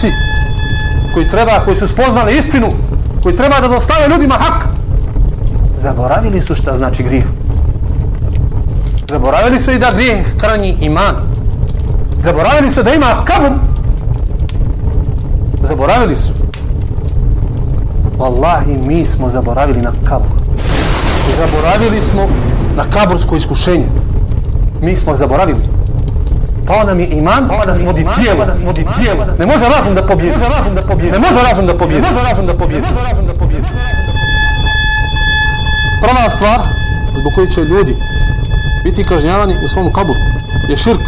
poslanici koji treba, koji su spoznali istinu, koji treba da dostave ljudima hak, zaboravili su šta znači grijeh. Zaboravili su i da grijeh hrani iman. Zaboravili su da ima kabur. Zaboravili su. Wallahi, mi smo zaboravili na kabur. Zaboravili smo na kabursko iskušenje. Mi smo zaboravili. Pa nam je iman, pa nas vodi tijelo, vodi tijelo. Ne može razum da pobjedi. Ne može razum da pobjedi. Ne može razum da pobjedi. Ne može razum da pobjedi. Ne može razum da pobjedi. Prva stvar zbog koje će ljudi biti kažnjavani u svom kaburu je širk.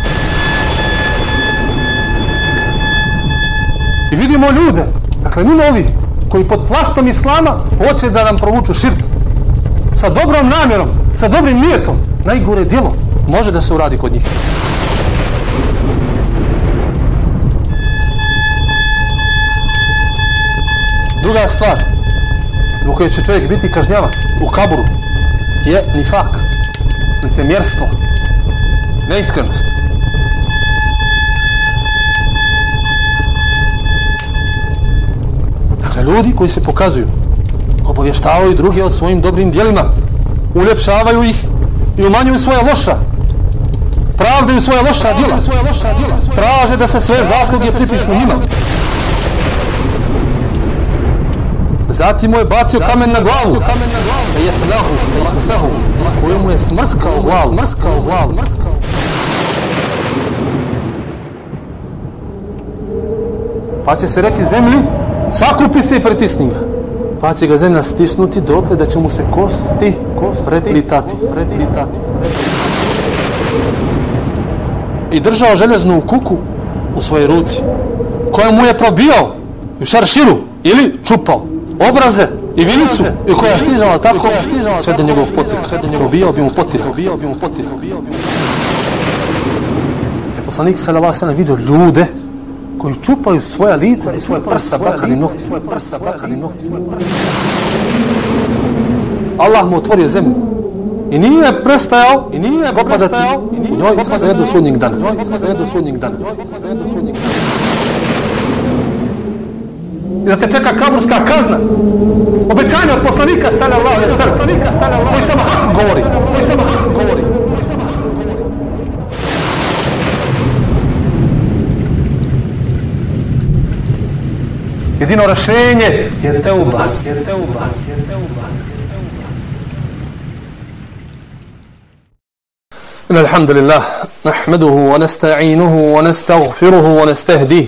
I vidimo ljude, dakle mi novi, koji pod plaštom islama hoće da nam provuču širk. Sa dobrom namjerom, sa dobrim nijetom, najgore djelo može da se uradi kod njih. Druga stvar, zbog koje će čovjek biti kažnjavan u kaburu, je nifak, licemjerstvo, neiskrenost. Dakle, ljudi koji se pokazuju, obavještavaju druge o svojim dobrim dijelima, uljepšavaju ih i umanjuju svoja loša, pravdaju svoja loša djela, traže da se sve zasluge pripišu njima. Zatim mu je bacio kamen na glavu. Je tlahu, sahu, koju mu je smrskao glavu. Smrskao glavu. Pa će se reći zemlji, sakupi se i pritisni ga. Pa će ga zemlja stisnuti dotle da će mu se kosti, kosti preplitati. preplitati. I držao željeznu kuku u svojoj ruci, koja mu je probio u šarširu ili čupao obraze i vilicu i koja je stizala tako? Koja stizala sve do njegovog potir sve do njegovog bio bi mu potir bio bi mu potir bio bi poslanik sallallahu alejhi vidio ljude koji čupaju svoja lica i svoje prsa bakali nokti. svoje prsa bakali nokti. Allah mu otvorio zemlju. I nije prestajao, i nije popadati u njoj sve do sudnjeg dana. Sve do sudnjeg dana. Sve do sudnjeg dana i da te čeka kaburska kazna. Obećanje od poslanika sallallahu alejhi ve sellem. Poslanika sallallahu alejhi ve sellem govori. Koji samo govori. Jedino rešenje je teuba. Je teuba. Je teuba. إن الحمد لله نحمده ونستعينه ونستغفره ونستهديه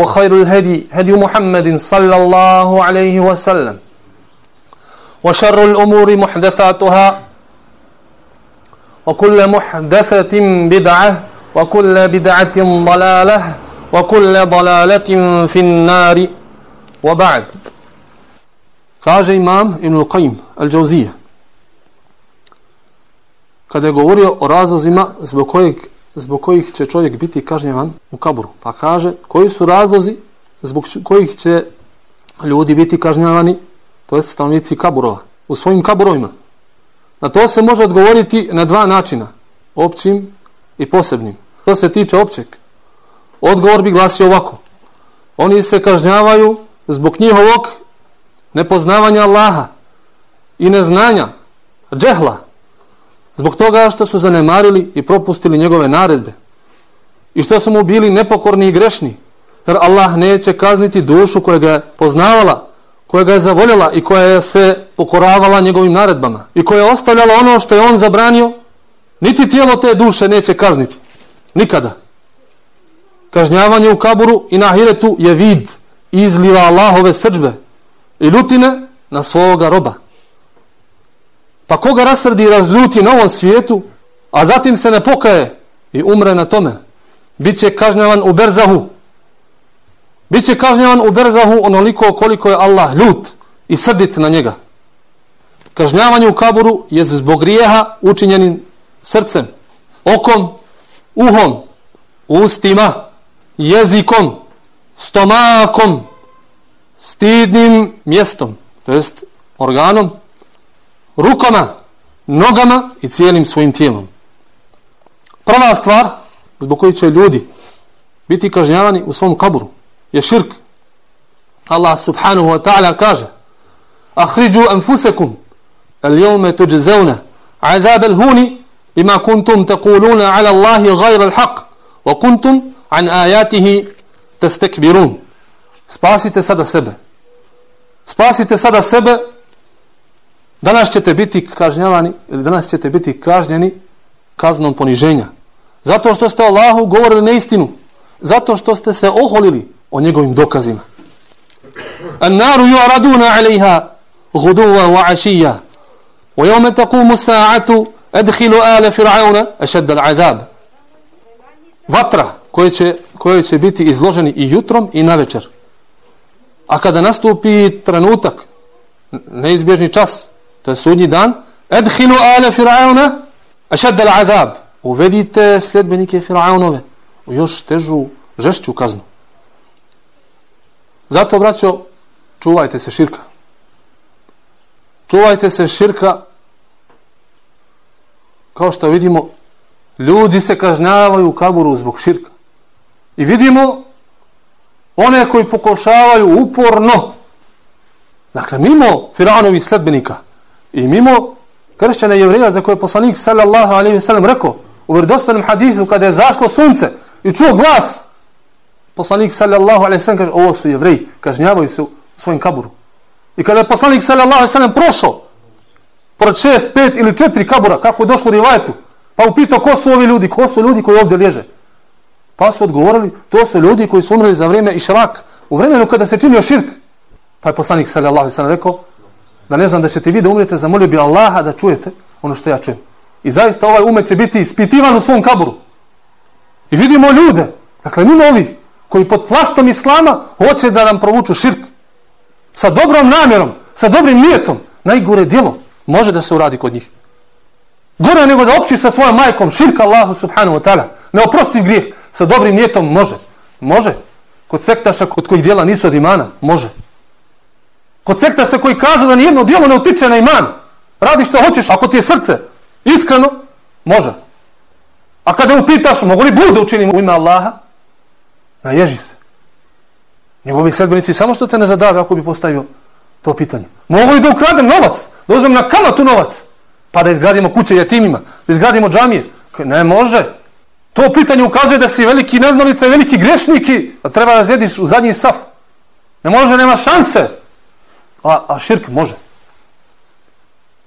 وخير الهدي هدي محمد صلى الله عليه وسلم. وشر الأمور محدثاتها وكل محدثة بدعة وكل بدعة ضلالة وكل ضلالة في النار. وبعد. Kaže imam Ibn Al-Qaim Al-Đauzije kada je govorio o razlozima zbog kojeg zbog kojih će čovjek biti kažnjevan u kaburu. Pa kaže, koji su razlozi zbog kojih će ljudi biti kažnjavani, to je stanovnici kaburova, u svojim kaburovima. Na to se može odgovoriti na dva načina, općim i posebnim. Što se tiče općeg. Odgovor bi glasio ovako. Oni se kažnjavaju zbog njihovog nepoznavanja Allaha i neznanja, džehla, Zbog toga što su zanemarili i propustili njegove naredbe. I što su mu bili nepokorni i grešni. Jer Allah neće kazniti dušu koja ga je poznavala, koja ga je zavoljela i koja je se pokoravala njegovim naredbama i koja je ostavljala ono što je on zabranio, niti tijelo te duše neće kazniti. Nikada. Kažnjavanje u kaburu i na ahiretu je vid izliva Allahove srđbe i ljutine na svoga roba. Pa koga rasrdi i razljuti na ovom svijetu, a zatim se ne pokaje i umre na tome, bit će kažnjavan u berzahu. Bit će kažnjavan u berzahu onoliko koliko je Allah ljut i srdit na njega. Kažnjavanje u kaburu je zbog grijeha učinjenim srcem, okom, uhom, ustima, jezikom, stomakom, stidnim mjestom, to jest organom, rukama, nogama i cijelim svojim tijelom. Prva stvar zbog koji će ljudi biti kažnjavani u svom kaburu je širk. Allah subhanahu wa ta'ala kaže Ahriđu anfusekum al jevme tuđzevne azab al huni bima kuntum takuluna ala Allahi gajra al haq wa kuntum an ajatihi testekbirun. Spasite sada sebe. Spasite sada sebe Danas ćete biti kažnjavani, danas ćete biti kažnjeni kaznom poniženja. Zato što ste Allahu govorili neistinu. Zato što ste se oholili o njegovim dokazima. An naru yu'raduna 'alayha ghuduwan wa 'ashiya. Wa yawma taqumu as-sa'atu adkhilu ala fir'auna ashadda al-'adhab. Vatra koje će, koje će biti izloženi i jutrom i na večer. A kada nastupi trenutak, neizbježni čas, to je sudnji dan, edhilu ale firauna, a šedde azab. Uvedite sljedbenike firaunove u još težu, žešću kaznu. Zato, braćo, čuvajte se širka. Čuvajte se širka kao što vidimo ljudi se kažnjavaju u kaburu zbog širka. I vidimo one koji pokošavaju uporno dakle mimo Firanovi sledbenika I mimo kršćana jevrija za koje je poslanik sallallahu alaihi ve sellem rekao u vjerodostojnom hadithu kada je zašlo sunce i čuo glas poslanik sallallahu alaihi ve sellem kaže ovo su jevreji, kažnjavaju se u svojim kaburu. I kada je poslanik sallallahu alaihi ve sellem prošao pored šest, pet ili četiri kabura, kako je došlo u rivajetu, pa upitao ko su ovi ljudi, ko su ljudi koji ovdje liježe. Pa su odgovorili, to su ljudi koji su umrli za vrijeme išrak, u vremenu kada se činio širk. Pa je poslanik sallallahu alaihi ve sellem rekao, da ne znam da ćete vi da umrete, zamolio bi Allaha da čujete ono što ja čujem. I zaista ovaj umet će biti ispitivan u svom kaburu. I vidimo ljude, dakle mimo ovih, koji pod plaštom Islama hoće da nam provuču širk. Sa dobrom namjerom, sa dobrim nijetom, najgore djelo može da se uradi kod njih. Gore nego da općiš sa svojom majkom širka Allahu subhanahu wa ta'ala. Neoprostiv grijeh, sa dobrim nijetom može. Može. Kod sektaša kod kojih djela nisu od imana, može. Kod sekta se koji kažu da nijedno dijelo ne utiče na iman. Radi što hoćeš, ako ti je srce iskreno, može. A kada upitaš, mogu li bude učiniti u ime Allaha? Naježi se. Njegovi sedbenici samo što te ne zadave ako bi postavio to pitanje. Mogu li da ukradem novac? Da uzmem na kamatu novac? Pa da izgradimo kuće jetimima, Da izgradimo džamije? Ne može. To pitanje ukazuje da si veliki neznalica i veliki grešniki, da treba da zjediš u zadnji saf. Ne može, nema šanse. A, a širk može.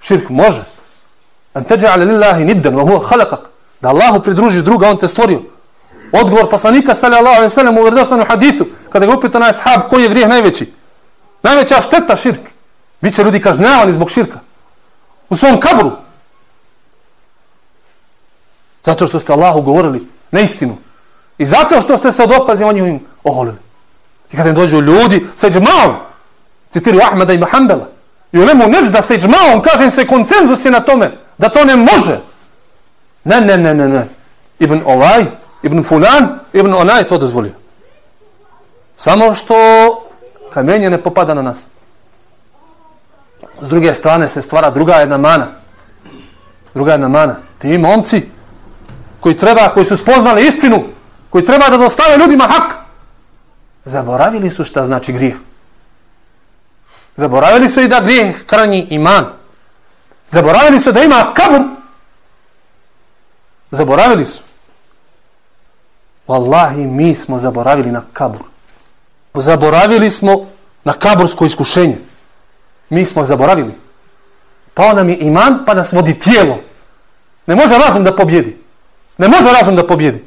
Širk može. An teđa'ale lillahi niddan, wa huwa khalaqak. Da Allahu pridružiš druga, on te stvorio. Odgovor poslanika, sallallahu alaihi sallam, u vrdostanom hadithu, kada ga upita na ashab, koji je grijeh najveći? Najveća šteta širk. Biće ljudi kažnjavani zbog širka. U svom kabru. Zato što ste Allahu govorili neistinu. I zato što ste se od opazi o oholili. I kada im dođu ljudi, sa malo, citiraju Ahmeda i Mahambela. I u lemu nežda se iđmaom, kažem se, koncenzus je na tome, da to ne može. Ne, ne, ne, ne, ne. Ibn ovaj, Ibn Fulan, Ibn onaj to dozvolio. Samo što kamenje ne popada na nas. S druge strane se stvara druga jedna mana. Druga jedna mana. Ti momci koji treba, koji su spoznali istinu, koji treba da dostave ljudima hak, zaboravili su šta znači grijeh. Zaboravili su i da grijeh krani iman. Zaboravili su da ima kabur. Zaboravili su. Wallahi, mi smo zaboravili na kabur. Zaboravili smo na kabursko iskušenje. Mi smo zaboravili. Pa nam je iman, pa nas vodi tijelo. Ne može razum da pobjedi. Ne može razum da pobjedi.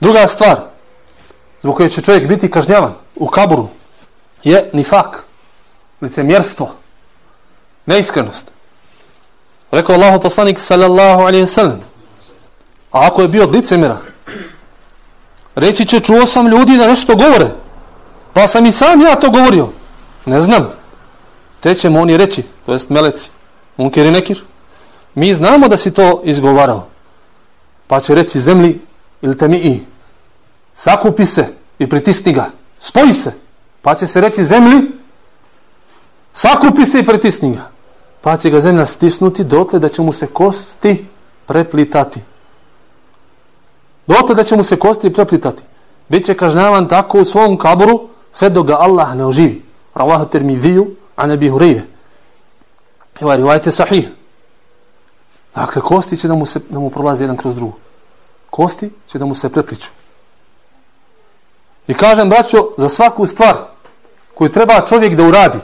Druga stvar, zbog koje će čovjek biti kažnjavan u kaburu, je nifak, licemjerstvo, neiskrenost. Rekao Allah poslanik sallallahu alaihi sallam, a ako je bio od licemjera, reći će čuo sam ljudi da nešto govore, pa sam i sam ja to govorio. Ne znam. Te će mu oni reći, to jest meleci, munkir i nekir, mi znamo da si to izgovarao. Pa će reći zemlji ili te mi i sakupi se i pritisni ga, spoji se. Pa će se reći zemlji, sakupi se i pritisni ga. Pa će ga zemlja stisnuti dotle da će mu se kosti preplitati. Dotle da će mu se kosti preplitati. Biće kažnjavan tako u svom kaboru sve dok ga Allah ne oživi. Ravahu termidiju, a ne bi hurejve. I ovaj rivajet je sahih. Dakle, kosti će da mu, se, da mu prolazi jedan kroz drugu. Kosti će da mu se prepliču. I kažem, braćo, za svaku stvar koju treba čovjek da uradi,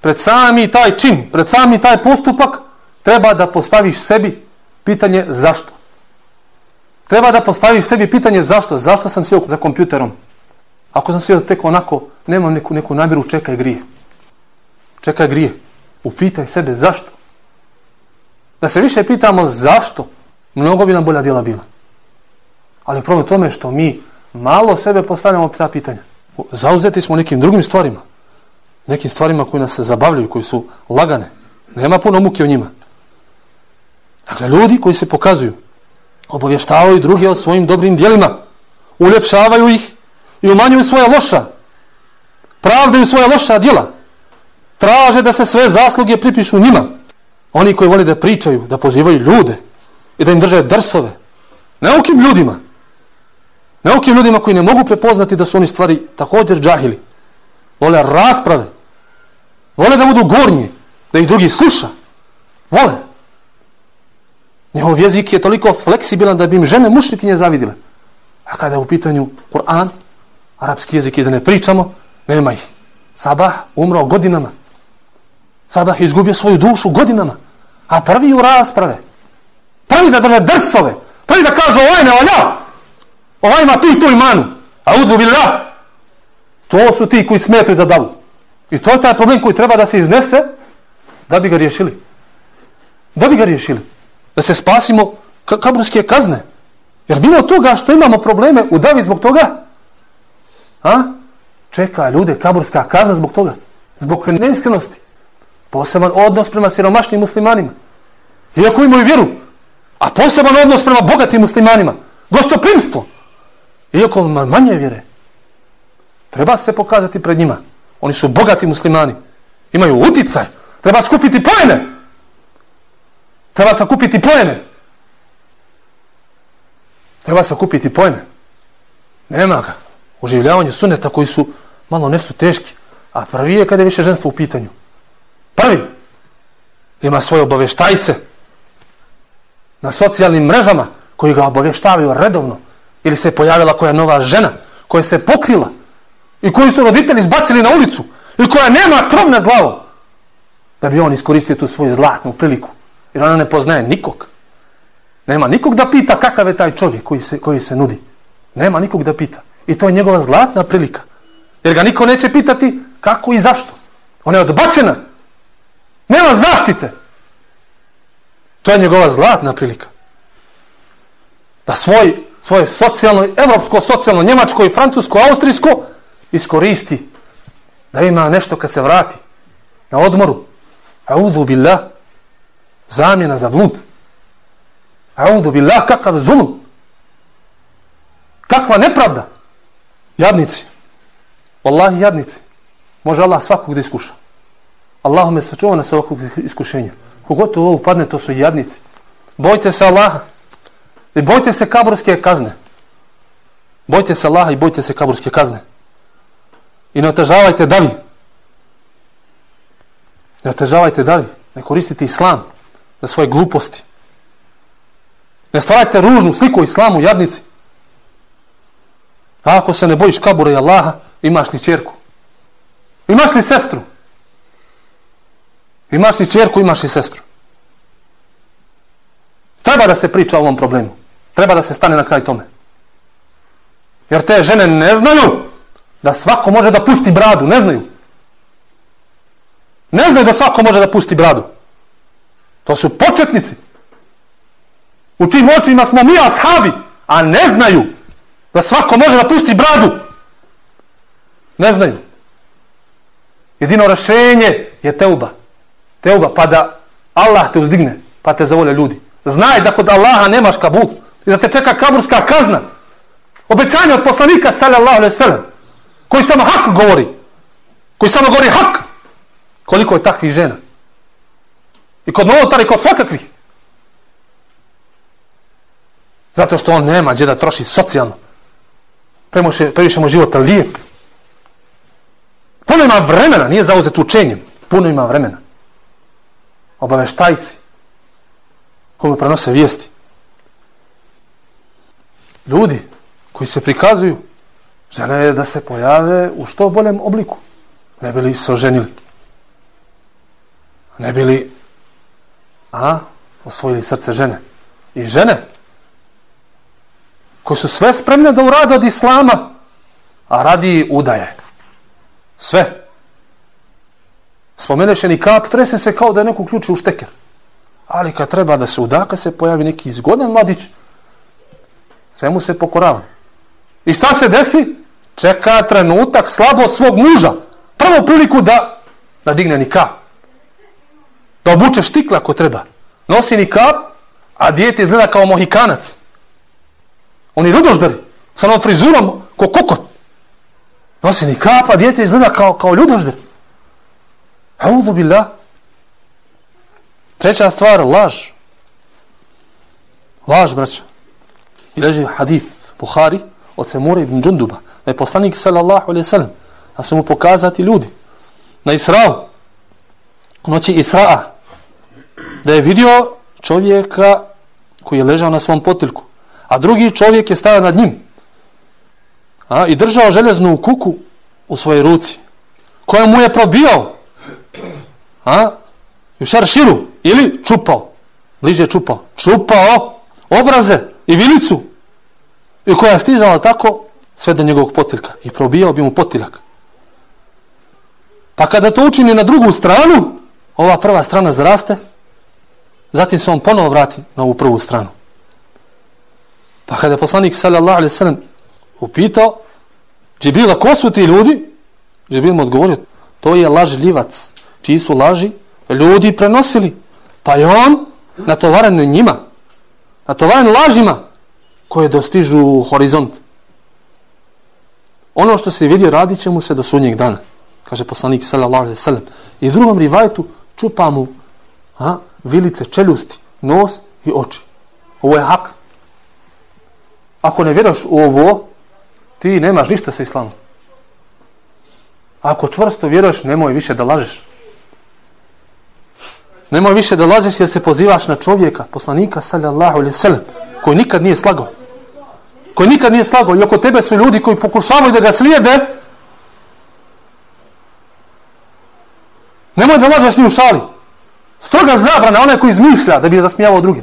pred sami taj čin, pred sami taj postupak, treba da postaviš sebi pitanje zašto. Treba da postaviš sebi pitanje zašto. Zašto sam sjeo za kompjuterom? Ako sam sjeo tek onako, nemam neku, neku namjeru, čekaj grije. Čekaj grije. Upitaj sebe zašto. Da se više pitamo zašto, mnogo bi nam bolja djela bila. Ali problem tome što mi malo sebe postavljamo ta pitanja. Zauzeti smo nekim drugim stvarima. Nekim stvarima koji nas se zabavljaju, koji su lagane. Nema puno muke u njima. Dakle, ljudi koji se pokazuju, obavještavaju druge o svojim dobrim dijelima, uljepšavaju ih i umanjuju svoja loša, pravdaju svoja loša djela, traže da se sve zasluge pripišu njima. Oni koji vole da pričaju, da pozivaju ljude i da im drže drsove. Neukim ljudima. Neukim ljudima koji ne mogu prepoznati da su oni stvari također džahili. Vole rasprave. Vole da budu gornji, da ih drugi sluša. Vole. Njehov jezik je toliko fleksibilan da bi im žene mušnikinje zavidile. A kada je u pitanju Kur'an, arapski jezik je da ne pričamo, nema ih. Sabah umrao godinama. Sabah izgubio svoju dušu godinama. A prvi u rasprave. Prvi da drže drsove. Prvi da kaže ovaj ne valja. Ovaj ima tu i tu imanu. A udhu billah. To su ti koji smetaju za davu. I to je taj problem koji treba da se iznese da bi ga riješili. Da bi ga riješili. Da se spasimo kaburske kazne. Jer bilo toga što imamo probleme u davi zbog toga, a? čeka ljude kaburska kazna zbog toga. Zbog neiskrenosti. Poseban odnos prema siromašnim muslimanima. Iako imaju vjeru. A poseban odnos prema bogatim muslimanima. Gostoprimstvo. Iako ima manje vjere. Treba se pokazati pred njima. Oni su bogati muslimani. Imaju uticaj. Treba skupiti pojene. Treba se kupiti pojene. Treba se kupiti pojene. Nema ga. Uživljavanje suneta koji su malo ne su teški. A prvi je kada je više ženstvo u pitanju. Prvi. Ima svoje obaveštajce na socijalnim mrežama koji ga obaveštavaju redovno. Ili se pojavila koja nova žena koja se pokrila i koju su roditelji izbacili na ulicu i koja nema krov na glavu da bi on iskoristio tu svoju zlatnu priliku. Jer ona ne poznaje nikog. Nema nikog da pita kakav je taj čovjek koji se, koji se nudi. Nema nikog da pita. I to je njegova zlatna prilika. Jer ga niko neće pitati kako i zašto. Ona je odbačena. Nema zaštite. To je njegova zlatna prilika. Da svoj, svoje socijalno, evropsko, socijalno, njemačko i francusko, austrijsko iskoristi. Da ima nešto kad se vrati. Na odmoru. Audu billah. Zamjena za blud. Audu billah kakav zulum. Kakva nepravda. Jadnici. Wallahi jadnici. Može Allah svakog da iskuša. Allahume sačuva nas ovakvog iskušenja. Kogod to ovo upadne, to su jadnici. Bojte se Allaha. I bojte se kaburske kazne. Bojte se Allaha i bojte se kaburske kazne. I ne otežavajte davi. Ne otežavajte davi. Ne koristite islam za svoje gluposti. Ne stvarajte ružnu sliku islamu jadnici. A ako se ne bojiš kabura i Allaha, imaš li čerku? Imaš li sestru? Imaš li čerku, imaš li sestru? Treba da se priča o ovom problemu. Treba da se stane na kraj tome. Jer te žene ne znaju da svako može da pusti bradu. Ne znaju. Ne znaju da svako može da pusti bradu. To su početnici. U čim očima smo mi ashabi, a ne znaju da svako može da pusti bradu. Ne znaju. Jedino rešenje je teuba. Teuba, pa da Allah te uzdigne, pa te zavole ljudi. Znaj da kod Allaha nemaš kabu i da te čeka kaburska kazna. Obećanje od poslanika, sallallahu alaihi sallam, koji samo hak govori. Koji samo govori hak. Koliko je takvih žena. I kod novotara i kod svakakvih. Zato što on nema gdje da troši socijalno. Previše mu života lijep. Puno ima vremena, nije zauzet učenjem. Puno ima vremena. Obaveštajci. Kome prenose vijesti. Ljudi koji se prikazuju žele da se pojave u što boljem obliku. Ne bili se oženili. Ne bili a, osvojili srce žene. I žene koje su sve spremne da urade od islama, a radi udaje. Sve. Spomeneš je kap, trese se kao da je neko ključi u šteker. Ali kad treba da se uda, kad se pojavi neki izgodan mladić, Svemu se pokorava. I šta se desi? Čeka trenutak slabo svog muža. Prvo priliku da, da digne ni kap. Da obuče štikla ako treba. Nosi ni kap, a dijete izgleda kao mohikanac. Oni ljudoždari, sa onom frizurom, ko kokot. Nosi ni a dijete izgleda kao, kao ljudoždari. Audu billah. Treća stvar, laž. Laž, braćo. I leži hadith Buhari od Semura ibn Džunduba. Da je poslanik sallallahu alaihi sallam. Da su mu pokazati ljudi. Na Israu. U noći Isra'a. Da je vidio čovjeka koji je ležao na svom potilku a drugi čovjek je stavio nad njim a, i držao železnu kuku u svojoj ruci koja mu je probio a, u šarširu ili čupao bliže čupao čupao obraze i vilicu i koja je stizala tako sve do njegovog potiljka i probijao bi mu potiljak pa kada to učini na drugu stranu ova prva strana zraste zatim se on ponovo vrati na ovu prvu stranu Pa kada je poslanik sallallahu alaihi sallam upitao Džibrila, ko su ti ljudi? Džibril mu odgovorio, to je lažljivac. Čiji su laži? Ljudi prenosili. Pa je on natovaren njima. Natovaren lažima koje dostižu horizont. Ono što se vidio radit će mu se do sudnjeg dana. Kaže poslanik sallallahu alaihi sallam. I u drugom rivajtu čupa mu a, vilice, čeljusti, nos i oči. Ovo je hak. Ako ne vjeraš u ovo, ti nemaš ništa sa islamom. Ako čvrsto vjeruješ, nemoj više da lažeš. Nemoj više da lažeš jer se pozivaš na čovjeka, poslanika, sallallahu alaihi sallam, koji nikad nije slagao. Koji nikad nije slagao. I oko tebe su ljudi koji pokušavaju da ga slijede, nemoj da lažeš ni u šali. Stroga zabrana, onaj koji izmišlja da bi je zasmijavao druge.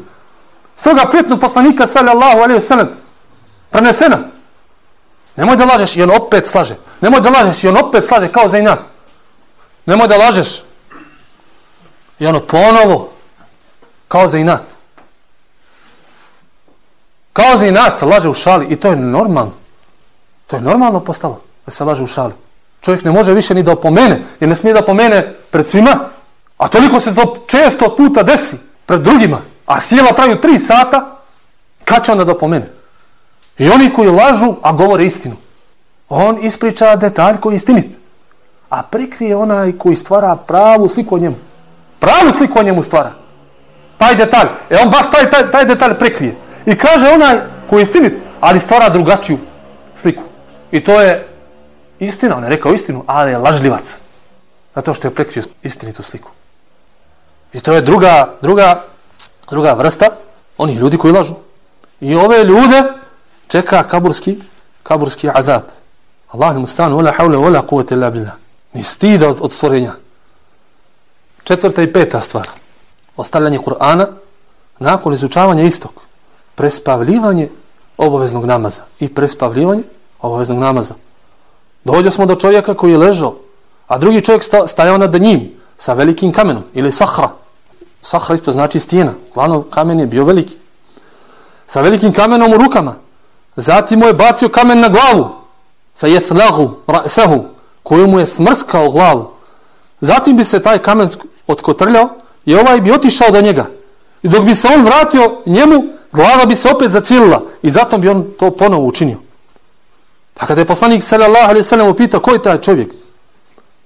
Stroga prijetnog poslanika, sallallahu alaihi sallam, prenesena. Nemoj da lažeš i on opet slaže. Nemoj da lažeš i on opet slaže kao za inat. Nemoj da lažeš. I ono ponovo kao za inat. Kao za inat laže u šali i to je normalno. To je normalno postalo da se laže u šali. Čovjek ne može više ni da opomene, jer ne smije da opomene pred svima, a toliko se to često puta desi pred drugima, a sjela traju tri sata, kad će onda da opomene? I oni koji lažu, a govore istinu. On ispriča detalj koji je istinit. A prikrije onaj koji stvara pravu sliku o njemu. Pravu sliku o njemu stvara. Taj detalj. E on baš taj, taj, taj detalj prikrije. I kaže onaj koji je istinit, ali stvara drugačiju sliku. I to je istina. On je rekao istinu, ali je lažljivac. Zato što je prikrio istinitu sliku. I to je druga, druga, druga vrsta onih ljudi koji lažu. I ove ljude čeka kaburski kaburski azab. Allah mu stanu, wala haule, wala kuvete illa billah. Ni stida od, od stvorenja. Četvrta i peta stvar. Ostavljanje Kur'ana nakon izučavanja istog. Prespavljivanje obaveznog namaza. I prespavljivanje obaveznog namaza. Dođo smo do čovjeka koji je ležao, a drugi čovjek stajao nad njim sa velikim kamenom ili sahra. Sahra isto znači stijena. Glavno kamen je bio veliki. Sa velikim kamenom u rukama. Zatim mu je bacio kamen na glavu. Fa yethlahu ra'sahu, koju mu je smrskao glavu. Zatim bi se taj kamen otkotrljao i ovaj bi otišao do njega. I dok bi se on vratio njemu, glava bi se opet zacijelila i zato bi on to ponovo učinio. Pa kada je poslanik sallallahu alejhi ve sellem upitao ko je taj čovjek?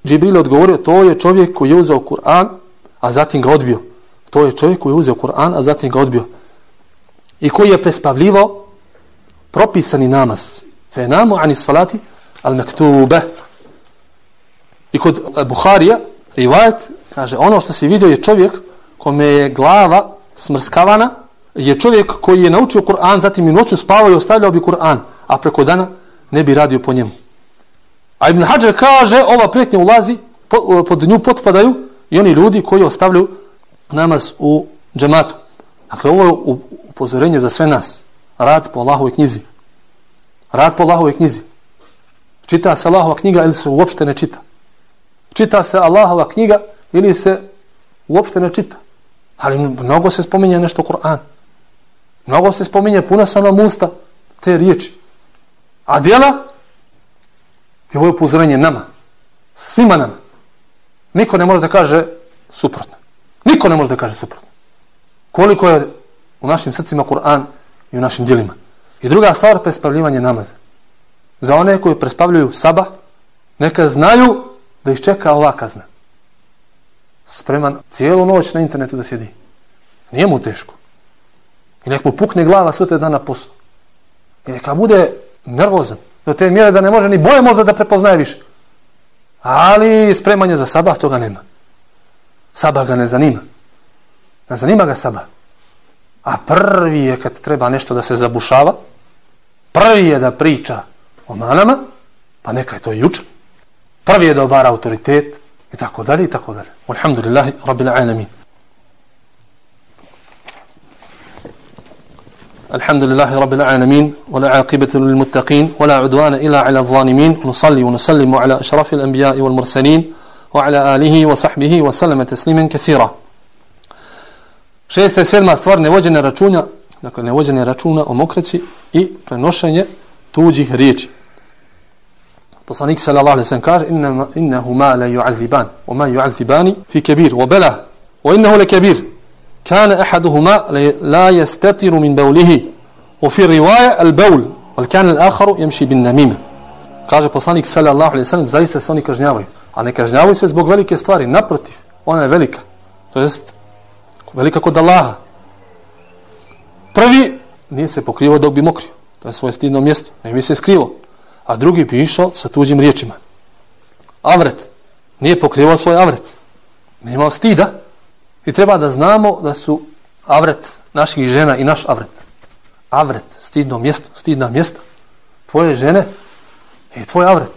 Džibril odgovorio to je čovjek koji je uzeo Kur'an, a zatim ga odbio. To je čovjek koji je uzeo Kur'an, a zatim ga odbio. I koji je prespavljivao propisani namaz. Fe namu ani salati al maktube. I kod Buharija, rivajet, kaže, ono što se vidio je čovjek kome je glava smrskavana, je čovjek koji je naučio Kur'an, zatim i noću spavao i ostavljao bi Kur'an, a preko dana ne bi radio po njemu. A Ibn Hajar kaže, ova prijetnja ulazi, pod nju potpadaju i oni ljudi koji ostavljaju namaz u džematu. Dakle, ovo je upozorenje za sve nas. Rad po Allahove knjizi. Rad po Allahove knjizi. Čita se Allahova knjiga ili se uopšte ne čita. Čita se Allahova knjiga ili se uopšte ne čita. Ali mnogo se spominje nešto Kur'an. Mnogo se spominje, puna sa nam usta te riječi. A djela je ovo upozorenje nama. Svima nama. Niko ne može da kaže suprotno. Niko ne može da kaže suprotno. Koliko je u našim srcima Kur'an i u našim djelima. I druga stvar, prespavljivanje namaza. Za one koji prespavljuju saba, neka znaju da ih čeka ova kazna. Spreman cijelu noć na internetu da sjedi. Nije mu teško. I nek mu pukne glava sutra dana poslu. I neka bude nervozan. Do te mjere da ne može ni boje mozda da prepoznaje više. Ali spremanje za sabah toga nema. Sabah ga ne zanima. Ne zanima ga sabah. A prvi je kad treba nešto da se zabušava, prvi je da priča o manama, pa neka je to i učen. Prvi je da obara autoritet i tako dalje i tako dalje. Alhamdulillahi rabbil alamin. الحمد لله رب العالمين ولا عاقبة للمتقين ولا عدوان إلا على الظالمين نصلي ونسلم على أشرف الأنبياء والمرسلين وعلى آله وصحبه وسلم تسليما كثيرا Šesta i sedma stvar, nevođene računa, dakle nevođene računa o mokraci i prenošenje tuđih riječi. Poslanik sallallahu alaihi sallam kaže innahu ma la yu'aziban wa ma yu'azibani fi kebir wa bela wa innahu le kebir kana ahaduhuma la yastatiru min bawlihi wa fi riwaya al bawl wal kana al akharu yamshi bin namima kaže poslanik sallallahu alaihi sallam zaista se oni kažnjavaju a ne kažnjavaju se zbog velike stvari naprotiv ona je velika to jest velika kod Allaha. Prvi nije se pokrivao dok bi mokrio. To je svoje stidno mjesto. Ne bi se skrivo. A drugi bi išao sa tuđim riječima. Avret. Nije pokrivao svoj avret. Ne imao stida. I treba da znamo da su avret naših žena i naš avret. Avret, stidno mjesto, stidna mjesta. Tvoje žene je tvoj avret.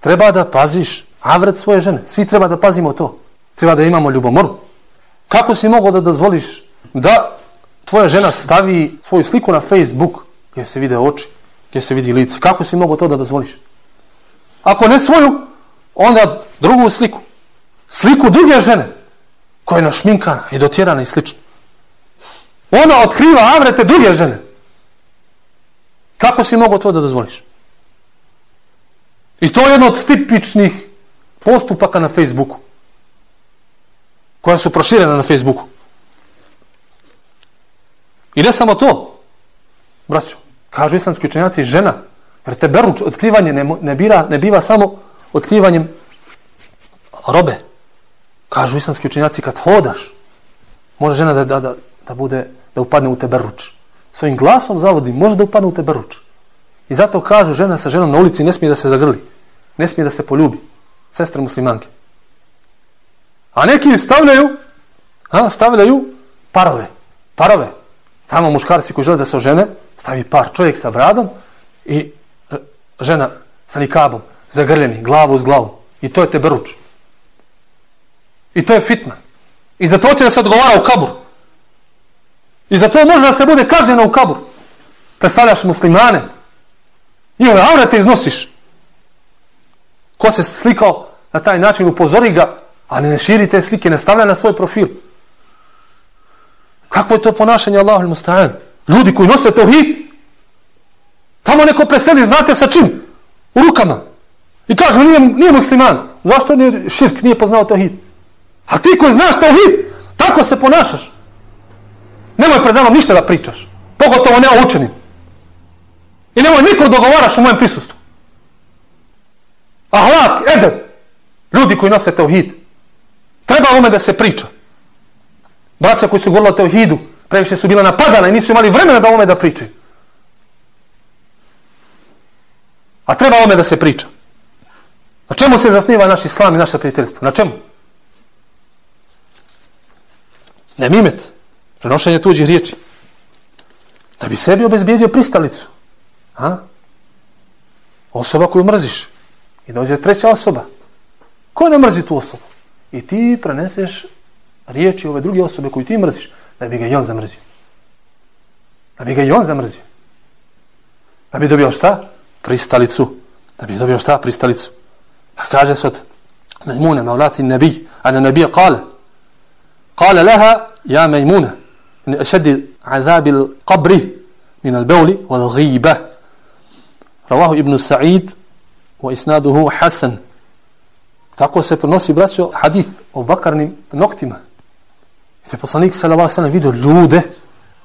Treba da paziš avret svoje žene. Svi treba da pazimo to. Treba da imamo ljubomoru. Kako si mogao da dozvoliš da tvoja žena stavi svoju sliku na Facebook gdje se vide oči, gdje se vidi lice? Kako si mogu to da dozvoliš? Ako ne svoju, onda drugu sliku. Sliku druge žene koja je našminkana i dotjerana i slično. Ona otkriva avrete druge žene. Kako si mogu to da dozvoliš? I to je jedno od tipičnih postupaka na Facebooku koja su proširena na Facebooku. I ne samo to, braćo, kažu islamski učenjaci, žena, jer te beruč, otkrivanje ne, ne, bira, ne biva samo otkrivanjem robe. Kažu islamski učenjaci, kad hodaš, može žena da, da, da, da bude, da upadne u te beruč. Svojim glasom zavodi, može da upadne u te beruč. I zato kažu žena sa ženom na ulici ne smije da se zagrli, ne smije da se poljubi. Sestre muslimanke. A neki stavljaju, a, stavljaju parove. Parove. Tamo muškarci koji žele da se ožene, stavi par čovjek sa bradom i e, žena sa nikabom, zagrljeni, glavu uz glavu. I to je te beruč. I to je fitna. I za to će da se odgovara u kabur. I za to može da se bude kažnjeno u kabur. Predstavljaš muslimane. I ove iznosiš. Ko se slikao na taj način, upozori ga, a ne širi te slike, ne stavlja na svoj profil. Kako je to ponašanje Allahu il Musta'an? Ljudi koji nose to tamo neko preseli, znate sa čim? U rukama. I kažu, nije, nije musliman. Zašto nije širk, nije poznao to? A ti koji znaš to tako se ponašaš. Nemoj pred nama ništa da pričaš. Pogotovo ne učenim. I nemoj nikog dogovaraš u mojem prisustvu. Ahlak, edeb. Ljudi koji nose teuhid. Treba ome da se priča. Braća koji su govorili o teuhidu, previše su bila napadana i nisu imali vremena da ome da pričaju. A treba ome da se priča. Na čemu se zasniva naš islam i naše prijateljstvo? Na čemu? Ne mimet. Prenošenje tuđih riječi. Da bi sebi obezbijedio pristalicu. A? Osoba koju mrziš. I dođe treća osoba. Ko ne mrzi tu osobu? I ti preneseš riječi ove druge osobe koju ti mrziš, da bi ga i on zamrzio. Da bi ga i on zamrzio. Da bi dobio šta? Pristalicu. Da bi dobio šta? Pristalicu. A kaže se od Mejmune, maulati nebi, a na nebija kale. Kale leha, ja azabil qabri min al beuli wal ghiba. Ravahu ibn Sa'id wa isnaduhu Hasan. Tako se prenosi, braćo, hadith o bakarnim noktima. I te poslanik sallallahu sallam vidio ljude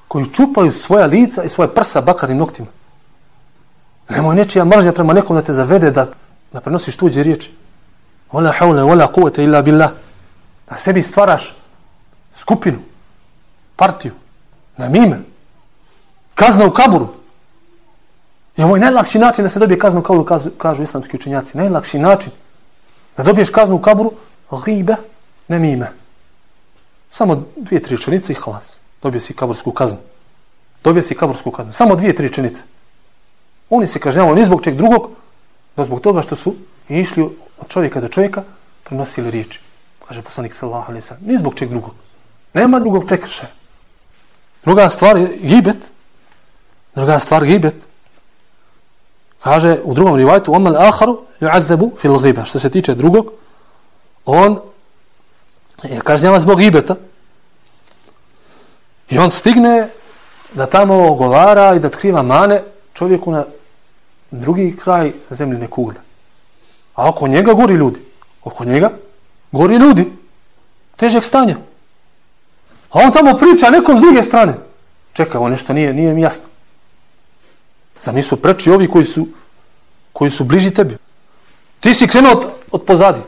koji čupaju svoja lica i svoje prsa bakarnim noktima. Nemoj nečija mržnja prema nekom da te zavede da, da prenosiš tuđe riječi. Ola haule, ola kuvete illa billah. Da sebi stvaraš skupinu, partiju, na mime, kazna u kaburu. I ovo je najlakši način da se dobije kazna u kaburu, kažu, kažu islamski učenjaci. Najlakši način da dobiješ kaznu u kaburu, ribe, ne mime. Samo dvije, tri rečenice i hlas. Dobio si kabursku kaznu. Dobio si kabursku kaznu. Samo dvije, tri rečenice. Oni se kažnjavaju ni zbog čeg drugog, no zbog toga što su išli od čovjeka do čovjeka, prenosili riječi. Kaže poslanik sallahu alaihi sallam. Ni zbog čeg drugog. Nema drugog prekršaja. Druga stvar je gibet. Druga stvar gibet. Kaže u drugom rivajtu, omal aharu ju'adzebu fil ghiba. Što se tiče drugog, on je kažnjava zbog ibeta. I on stigne da tamo govara i da otkriva mane čovjeku na drugi kraj zemljine kugle. A oko njega gori ljudi. Oko njega gori ljudi. Težeg stanja. A on tamo priča nekom s druge strane. Čekaj, ovo nešto nije, nije mi jasno. Zar nisu preči ovi koji su, koji su bliži tebi? Ti si krenuo od, od pozadi.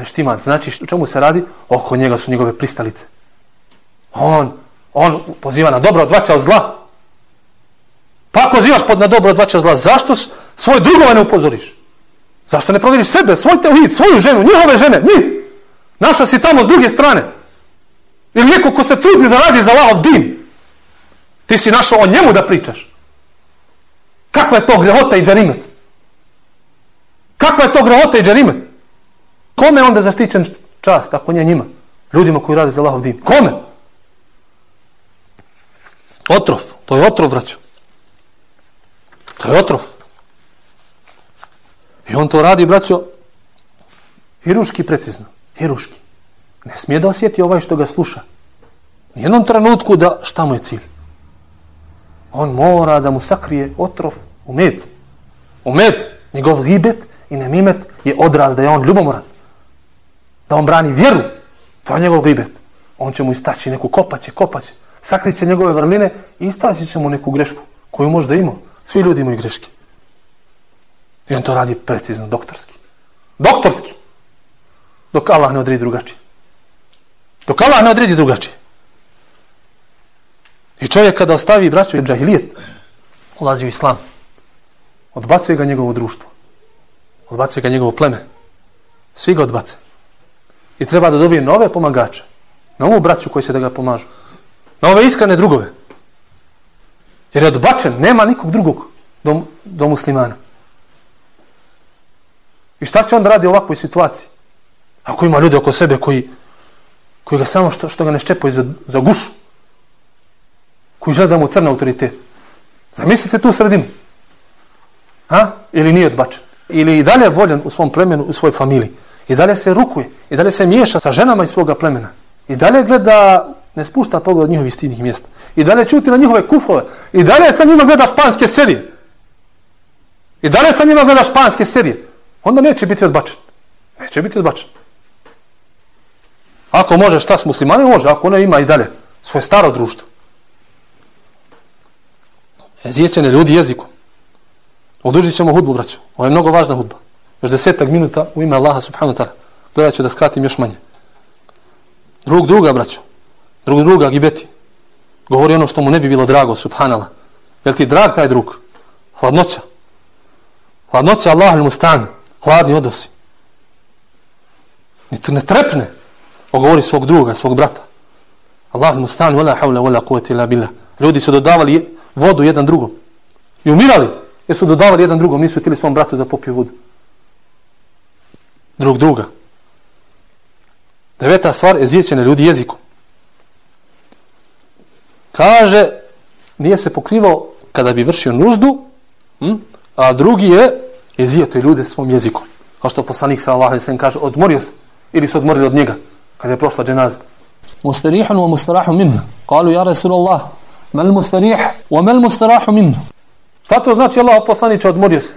Neš znači čemu se radi? Oko njega su njegove pristalice. On, on poziva na dobro, odvaća od zla. Pa ako zivaš pod na dobro, odvaća od zla, zašto svoje drugove ne upozoriš? Zašto ne provjeriš sebe, svoj teohid, svoju ženu, njihove žene, njih? Naša si tamo s druge strane. Ili neko ko se trudi da radi za Allahov din. Ti si našao o njemu da pričaš. Kakva je to grehota i džarimet? Kakva je to grehota i džarimet? Kome onda zaštićen čast, ako nje njima? Ljudima koji rade za Allahov din. Kome? Otrov. To je otrov, braćo. To je otrov. I on to radi, braćo, hiruški precizno. Hiruški. Ne smije da osjeti ovaj što ga sluša. Nijednom trenutku da šta mu je cilj. On mora da mu sakrije otrov u med. U med. Njegov gibet i nemimet je odraz da je on ljubomoran. Da on brani vjeru. To je njegov gibet. On će mu istaći neku kopaće, kopaće. sakriće njegove vrline i istaći će mu neku grešku koju možda ima. Svi ljudi imaju greške. I on to radi precizno, doktorski. Doktorski. Dok Allah ne odredi drugačije. Dok Allah ne odredi drugačije. I čovjek kada ostavi braću i džahilijet, ulazi u islam. Odbacuje ga njegovo društvo. Odbacuje ga njegovo pleme. Svi ga odbacuje. I treba da dobije nove pomagače. Novu braću koji se da ga pomažu. Na ove iskrene drugove. Jer je odbačen, nema nikog drugog. do, do muslimana. I šta će on da radi u ovakvoj situaciji? Ako ima ljudi oko sebe koji, koji ga samo što, što ga ne ščepaju za, za gušu, koji žele da mu crna autoritet. Zamislite tu sredinu. Ha? Ili nije odbačen. Ili i dalje voljen u svom plemenu, u svojoj familiji. I dalje se rukuje. I dalje se miješa sa ženama iz svoga plemena. I dalje gleda, ne spušta pogled od njihovih stidnih mjesta. I dalje čuti na njihove kufove. I dalje sa njima gleda španske serije. I dalje sa njima gleda španske serije. Onda neće biti odbačen. Neće biti odbačen. Ako može šta s muslimanima, može. Ako ne ima i dalje svoje staro društvo. Eziječene ljudi jezikom. Odužit ćemo hudbu, braću. Ovo je mnogo važna hudba. Još desetak minuta u ime Allaha subhanahu ta'ala. Gledat ću da skratim još manje. Drug druga, braćo. Drug druga, gibeti. Govori ono što mu ne bi bilo drago, subhanala. Jel ti drag taj drug? Hladnoća. Hladnoća Allah ili mu stan. Hladni odnosi. Niti ne trepne. Ogovori svog druga, svog brata. Allah ili mu stan. Wala hawla, wala kuvati ila billah. Ljudi su dodavali vodu jedan drugom. I umirali. Jer su dodavali jedan drugom. Nisu htjeli svom bratu da popiju vodu. Drug druga. Deveta stvar je zvijećene ljudi jezikom. Kaže, nije se pokrivao kada bi vršio nuždu, hm? a drugi je jezijeto ljude svom jezikom. Kao što poslanik sa Allah se kaže, odmorio se ili su odmorili od njega kada je prošla dženaza. Mustarihun wa mustarahu minna. Kalu ja Rasulallah, mal mustarih wa mal mustarahu minna. Šta to znači Allah poslaniče odmorio se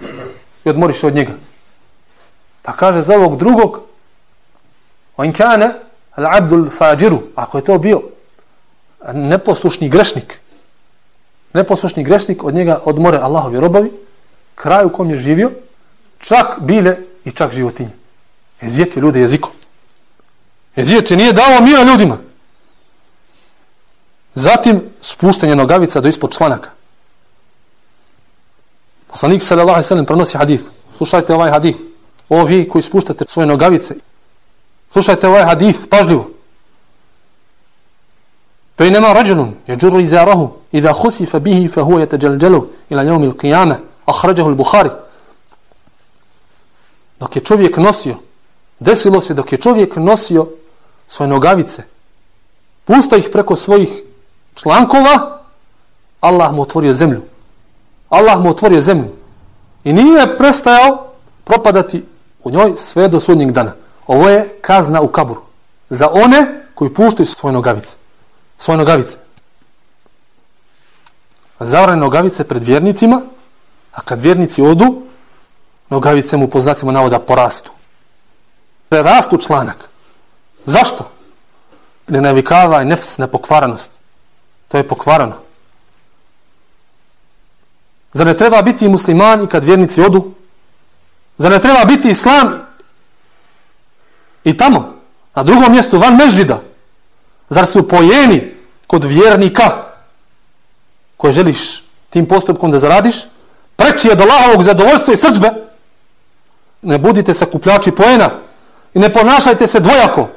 i odmoriš od njega? Pa kaže za ovog drugog, on kane al-abdul fajiru, ako je to bio neposlušni grešnik, neposlušni grešnik od njega odmore Allahovi robovi, kraj u kom je živio, čak bile i čak životinje. Jezijet je ljude jezikom. Jezijet je nije dao mira ljudima. Zatim spuštanje nogavica do ispod članaka. Poslanik sallallahu alejhi ve sellem prenosi hadis. Slušajte ovaj hadis. O vi koji spuštate svoje nogavice. Slušajte ovaj hadis pažljivo. بينما رجل يجر إزاره إذا خسف به فهو يتجلجل إلى يوم القيامة أخرجه البخاري dok je čovjek nosio desilo se dok je čovjek nosio svoje nogavice pusto ih preko svojih člankova Allah mu otvorio zemlju Allah mu otvorio zemlju i nije prestajao propadati u njoj sve do sudnjeg dana ovo je kazna u kaburu za one koji puštaju svoje nogavice svoje nogavice. Zavrane nogavice pred vjernicima, a kad vjernici odu, nogavice mu po znacima navoda porastu. Prerastu članak. Zašto? Ne navikava i nefs na pokvaranost. To je pokvarano. Zar ne treba biti musliman i kad vjernici odu? Zar ne treba biti islam i tamo, na drugom mjestu, van mežida? Zar su pojeni kod vjernika koje želiš tim postupkom da zaradiš? Preći je do lahovog zadovoljstva i srđbe. Ne budite sakupljači poena i ne ponašajte se dvojako.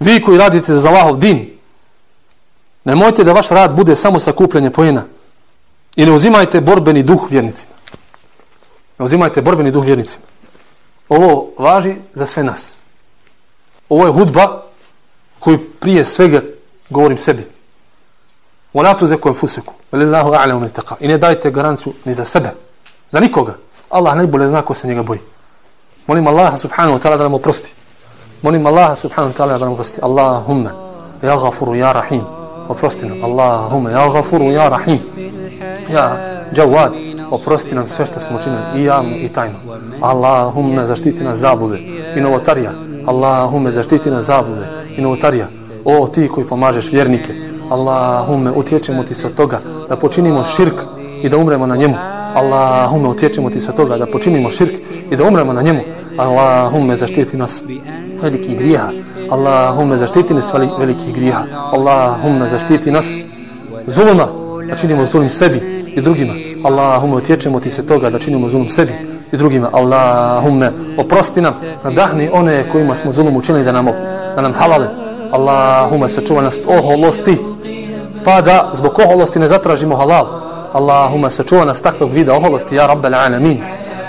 Vi koji radite za lahov din, nemojte da vaš rad bude samo sakupljanje poena. I ne uzimajte borbeni duh vjernicima. Ne uzimajte borbeni duh vjernicima. Ovo važi za sve nas. Ovo je hudba koji prije svega govorim sebi. Wala tu zakum fusikum. Wallahu a'lamu taqa. I ne dajte garanciju ni za sebe, za nikoga. Allah najbolje zna ko se njega boji. Molim Allah subhanahu wa ta'ala da nam oprosti. Molim Allah subhanahu wa ta'ala da nam oprosti. Allahumma ya ghafuru ya rahim. Oprosti nam. Allahumma ya ghafuru ya rahim. Ja Jawad, oprosti nam sve što smo činili i javno i tajno. Allahumme zaštiti nas zabude i novotarija. Allahumme zaštiti nas zabude i novotarija. O ti koji pomažeš vjernike, Allahumme utječemo ti se od toga da počinimo širk i da umremo na njemu. Allahumme utječemo ti se od toga da počinimo širk i da umremo na njemu. Allahumme zaštiti nas velikih grija. Allahumme zaštiti nas velikih grija. Allahumme zaštiti nas zuluma, da činimo zulum sebi i drugima. Allahumme utječemo ti se toga da činimo zulum sebi i drugima. Allahumme oprosti nam, nadahni one kojima smo zulum učinili da nam, da nam halale Allahumma sačuva nas oholosti pa da zbog oholosti ne zatražimo halal Allahumma sačuva nas takvog vida oholosti, ja rabbel alamin.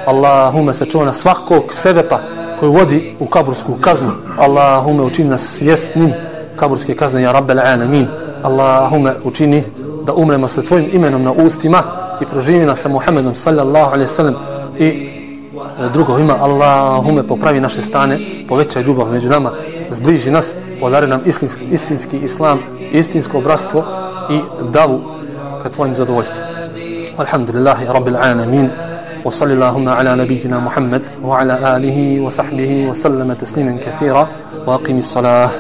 Allahumma sačuva nas svakog sebepa koji vodi u kabursku kaznu. Allahumme učini nas svjesnim kaburske kazne, ja rabbel alamin. Allahumma učini da umremo sa tvojim imenom na ustima i proživi nas sa Muhammedom sallallahu alaihi sallam i e, drugo ima Allahume popravi naše stane povećaj ljubav među nama zbliži nas podari nam istinski, istinski islam istinsko bratstvo i davu ka tvojim zadovoljstvom alhamdulillahi rabbil alamin وصلى اللهم على نبينا محمد وعلى آله وصحبه وسلم تسليما كثيرا وأقم الصلاة